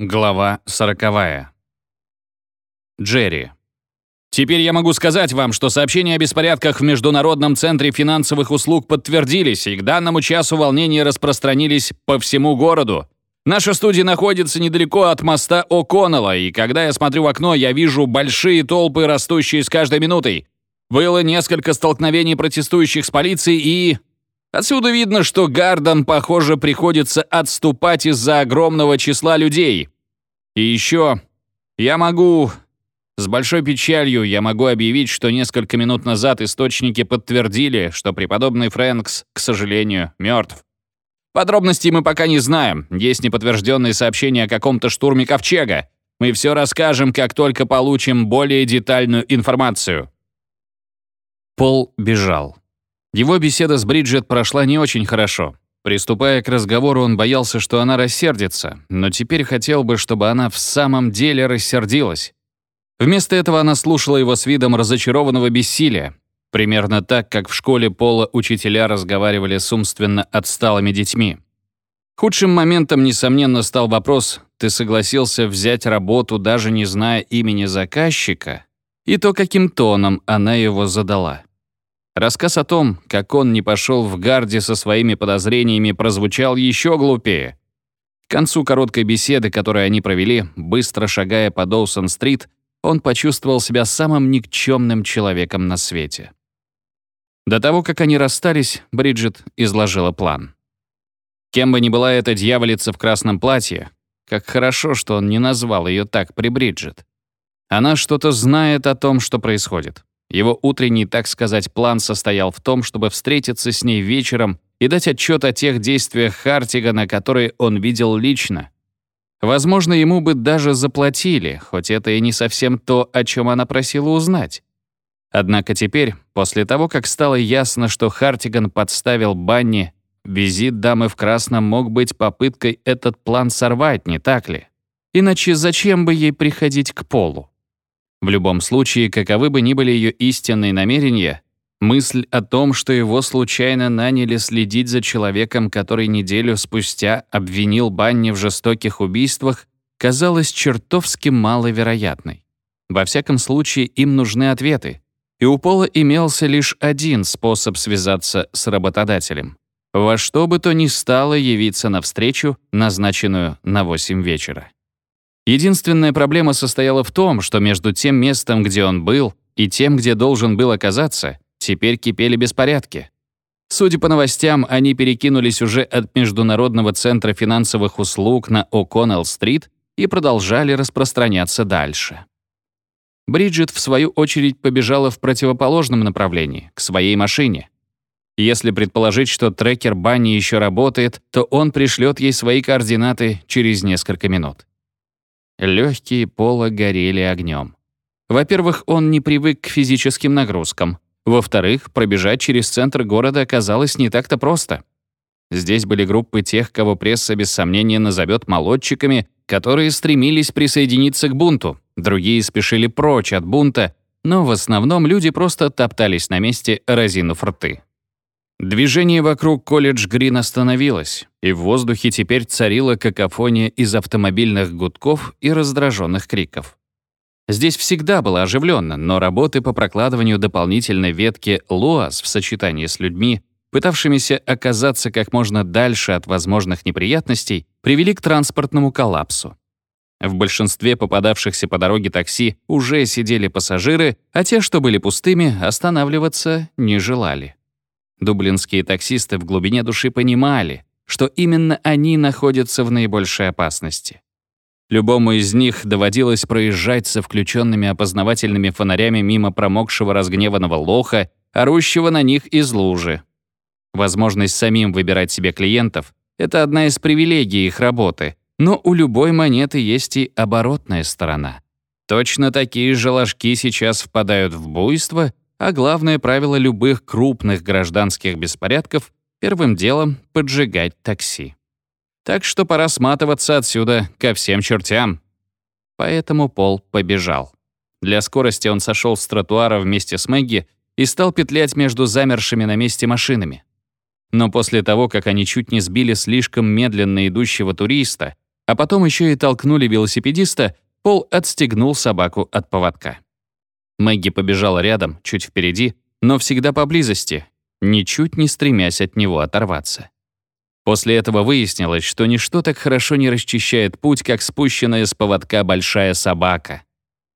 Глава сороковая. Джерри. Теперь я могу сказать вам, что сообщения о беспорядках в Международном центре финансовых услуг подтвердились, и к данному часу волнения распространились по всему городу. Наша студия находится недалеко от моста О'Коннелла, и когда я смотрю в окно, я вижу большие толпы, растущие с каждой минутой. Было несколько столкновений протестующих с полицией, и... Отсюда видно, что Гарден, похоже, приходится отступать из-за огромного числа людей. И еще я могу... С большой печалью я могу объявить, что несколько минут назад источники подтвердили, что преподобный Фрэнкс, к сожалению, мертв. Подробностей мы пока не знаем. Есть неподтвержденные сообщения о каком-то штурме Ковчега. Мы все расскажем, как только получим более детальную информацию. Пол бежал. Его беседа с Бриджит прошла не очень хорошо. Приступая к разговору, он боялся, что она рассердится, но теперь хотел бы, чтобы она в самом деле рассердилась. Вместо этого она слушала его с видом разочарованного бессилия, примерно так, как в школе Пола учителя разговаривали с умственно отсталыми детьми. Худшим моментом, несомненно, стал вопрос, ты согласился взять работу, даже не зная имени заказчика, и то, каким тоном она его задала. Рассказ о том, как он не пошел в гарде со своими подозрениями, прозвучал еще глупее. К концу короткой беседы, которую они провели, быстро шагая по Доусон-стрит, он почувствовал себя самым никчемным человеком на свете. До того, как они расстались, Бриджит изложила план. Кем бы ни была эта дьяволица в красном платье, как хорошо, что он не назвал ее так при Бриджит. Она что-то знает о том, что происходит. Его утренний, так сказать, план состоял в том, чтобы встретиться с ней вечером и дать отчет о тех действиях Хартигана, которые он видел лично. Возможно, ему бы даже заплатили, хоть это и не совсем то, о чем она просила узнать. Однако теперь, после того, как стало ясно, что Хартиган подставил Банни, визит дамы в красном мог быть попыткой этот план сорвать, не так ли? Иначе зачем бы ей приходить к Полу? В любом случае, каковы бы ни были ее истинные намерения, мысль о том, что его случайно наняли следить за человеком, который неделю спустя обвинил Банни в жестоких убийствах, казалась чертовски маловероятной. Во всяком случае, им нужны ответы. И у Пола имелся лишь один способ связаться с работодателем. Во что бы то ни стало явиться на встречу, назначенную на 8 вечера. Единственная проблема состояла в том, что между тем местом, где он был, и тем, где должен был оказаться, теперь кипели беспорядки. Судя по новостям, они перекинулись уже от Международного центра финансовых услуг на О'Коннелл-стрит и продолжали распространяться дальше. Бриджит, в свою очередь, побежала в противоположном направлении, к своей машине. Если предположить, что трекер Банни еще работает, то он пришлет ей свои координаты через несколько минут. Легкие пола горели огнем. Во-первых, он не привык к физическим нагрузкам. Во-вторых, пробежать через центр города оказалось не так-то просто. Здесь были группы тех, кого пресса без сомнения назовет молодчиками, которые стремились присоединиться к бунту. Другие спешили прочь от бунта, но в основном люди просто топтались на месте, разинув рты. Движение вокруг колледж Грин остановилось, и в воздухе теперь царила какофония из автомобильных гудков и раздраженных криков. Здесь всегда было оживленно, но работы по прокладыванию дополнительной ветки ЛОАС в сочетании с людьми, пытавшимися оказаться как можно дальше от возможных неприятностей, привели к транспортному коллапсу. В большинстве попадавшихся по дороге такси уже сидели пассажиры, а те, что были пустыми, останавливаться не желали. Дублинские таксисты в глубине души понимали, что именно они находятся в наибольшей опасности. Любому из них доводилось проезжать со включенными опознавательными фонарями мимо промокшего разгневанного лоха, орущего на них из лужи. Возможность самим выбирать себе клиентов — это одна из привилегий их работы, но у любой монеты есть и оборотная сторона. Точно такие же ложки сейчас впадают в буйство а главное правило любых крупных гражданских беспорядков — первым делом поджигать такси. Так что пора сматываться отсюда ко всем чертям. Поэтому Пол побежал. Для скорости он сошел с тротуара вместе с Мэгги и стал петлять между замершими на месте машинами. Но после того, как они чуть не сбили слишком медленно идущего туриста, а потом еще и толкнули велосипедиста, Пол отстегнул собаку от поводка. Мэгги побежала рядом, чуть впереди, но всегда поблизости, ничуть не стремясь от него оторваться. После этого выяснилось, что ничто так хорошо не расчищает путь, как спущенная с поводка большая собака.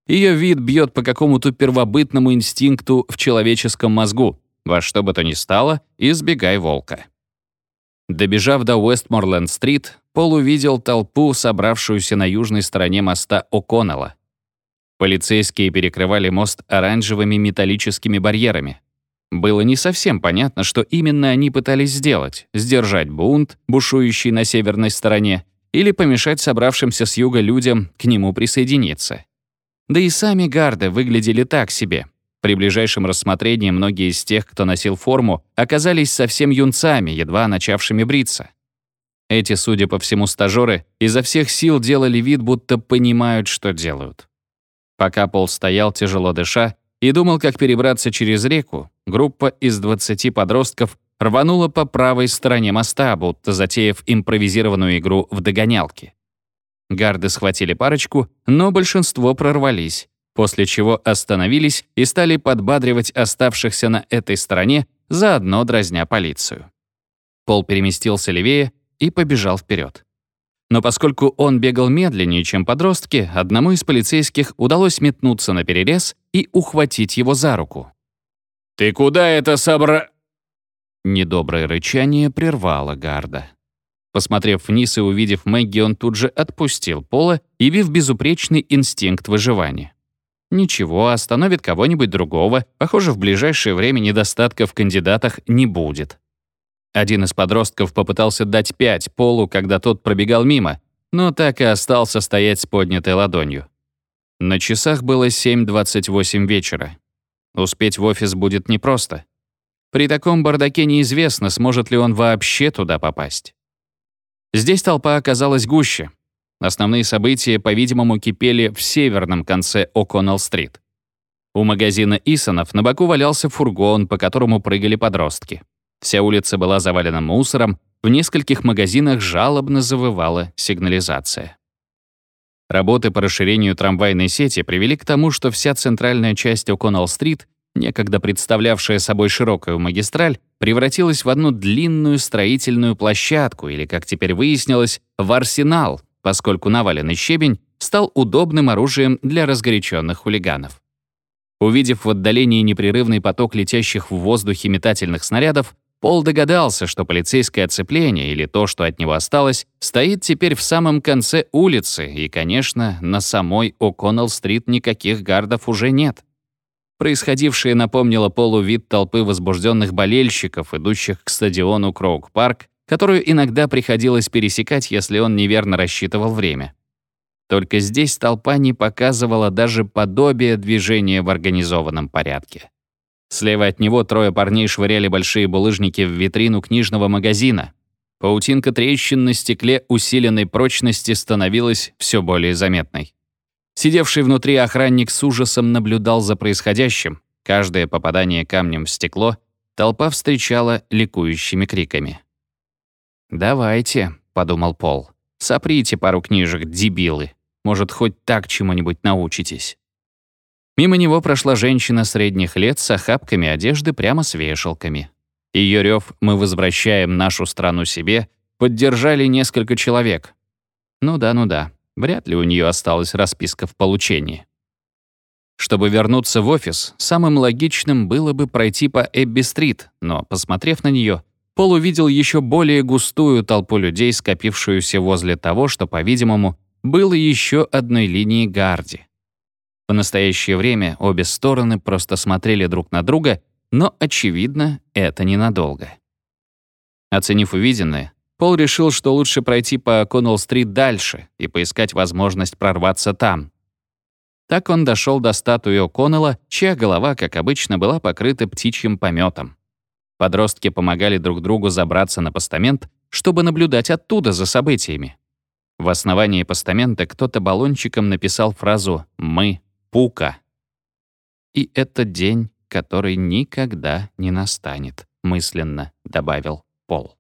Ее вид бьет по какому-то первобытному инстинкту в человеческом мозгу. Во что бы то ни стало, избегай волка. Добежав до Уэстморленд-стрит, Пол увидел толпу, собравшуюся на южной стороне моста О'Коннелла. Полицейские перекрывали мост оранжевыми металлическими барьерами. Было не совсем понятно, что именно они пытались сделать — сдержать бунт, бушующий на северной стороне, или помешать собравшимся с юга людям к нему присоединиться. Да и сами гарды выглядели так себе. При ближайшем рассмотрении многие из тех, кто носил форму, оказались совсем юнцами, едва начавшими бриться. Эти, судя по всему, стажеры изо всех сил делали вид, будто понимают, что делают. Пока Пол стоял, тяжело дыша, и думал, как перебраться через реку, группа из 20 подростков рванула по правой стороне моста, будто затеяв импровизированную игру в догонялки. Гарды схватили парочку, но большинство прорвались, после чего остановились и стали подбадривать оставшихся на этой стороне, заодно дразня полицию. Пол переместился левее и побежал вперед. Но поскольку он бегал медленнее, чем подростки, одному из полицейских удалось метнуться на перерез и ухватить его за руку. «Ты куда это собра...» Недоброе рычание прервало Гарда. Посмотрев вниз и увидев Мэгги, он тут же отпустил Пола, явив безупречный инстинкт выживания. Ничего, остановит кого-нибудь другого. Похоже, в ближайшее время недостатка в кандидатах не будет. Один из подростков попытался дать пять Полу, когда тот пробегал мимо, но так и остался стоять с поднятой ладонью. На часах было 7.28 вечера. Успеть в офис будет непросто. При таком бардаке неизвестно, сможет ли он вообще туда попасть. Здесь толпа оказалась гуще. Основные события, по-видимому, кипели в северном конце О'Коннелл-стрит. У магазина Исонов на боку валялся фургон, по которому прыгали подростки. Вся улица была завалена мусором, в нескольких магазинах жалобно завывала сигнализация. Работы по расширению трамвайной сети привели к тому, что вся центральная часть О'Коннелл-стрит, некогда представлявшая собой широкую магистраль, превратилась в одну длинную строительную площадку или, как теперь выяснилось, в арсенал, поскольку наваленный щебень стал удобным оружием для разгоряченных хулиганов. Увидев в отдалении непрерывный поток летящих в воздухе метательных снарядов, Пол догадался, что полицейское оцепление, или то, что от него осталось, стоит теперь в самом конце улицы, и, конечно, на самой О'Коннелл-стрит никаких гардов уже нет. Происходившее напомнило Полу вид толпы возбужденных болельщиков, идущих к стадиону Кроук-парк, которую иногда приходилось пересекать, если он неверно рассчитывал время. Только здесь толпа не показывала даже подобия движения в организованном порядке. Слева от него трое парней швыряли большие булыжники в витрину книжного магазина. Паутинка трещин на стекле усиленной прочности становилась все более заметной. Сидевший внутри охранник с ужасом наблюдал за происходящим. Каждое попадание камнем в стекло толпа встречала ликующими криками. «Давайте», — подумал Пол, — «соприте пару книжек, дебилы. Может, хоть так чему-нибудь научитесь». Мимо него прошла женщина средних лет с охапками одежды прямо с вешалками. Ее рев «Мы возвращаем нашу страну себе» поддержали несколько человек. Ну да, ну да, вряд ли у нее осталась расписка в получении. Чтобы вернуться в офис, самым логичным было бы пройти по Эбби-стрит, но, посмотрев на нее, Пол увидел еще более густую толпу людей, скопившуюся возле того, что, по-видимому, было еще одной линией Гарди. В настоящее время обе стороны просто смотрели друг на друга, но, очевидно, это ненадолго. Оценив увиденное, Пол решил, что лучше пройти по Коннелл-стрит дальше и поискать возможность прорваться там. Так он дошел до статуи О'Коннелла, чья голова, как обычно, была покрыта птичьим пометом. Подростки помогали друг другу забраться на постамент, чтобы наблюдать оттуда за событиями. В основании постамента кто-то баллончиком написал фразу «Мы Пука. И это день, который никогда не настанет, мысленно добавил Пол.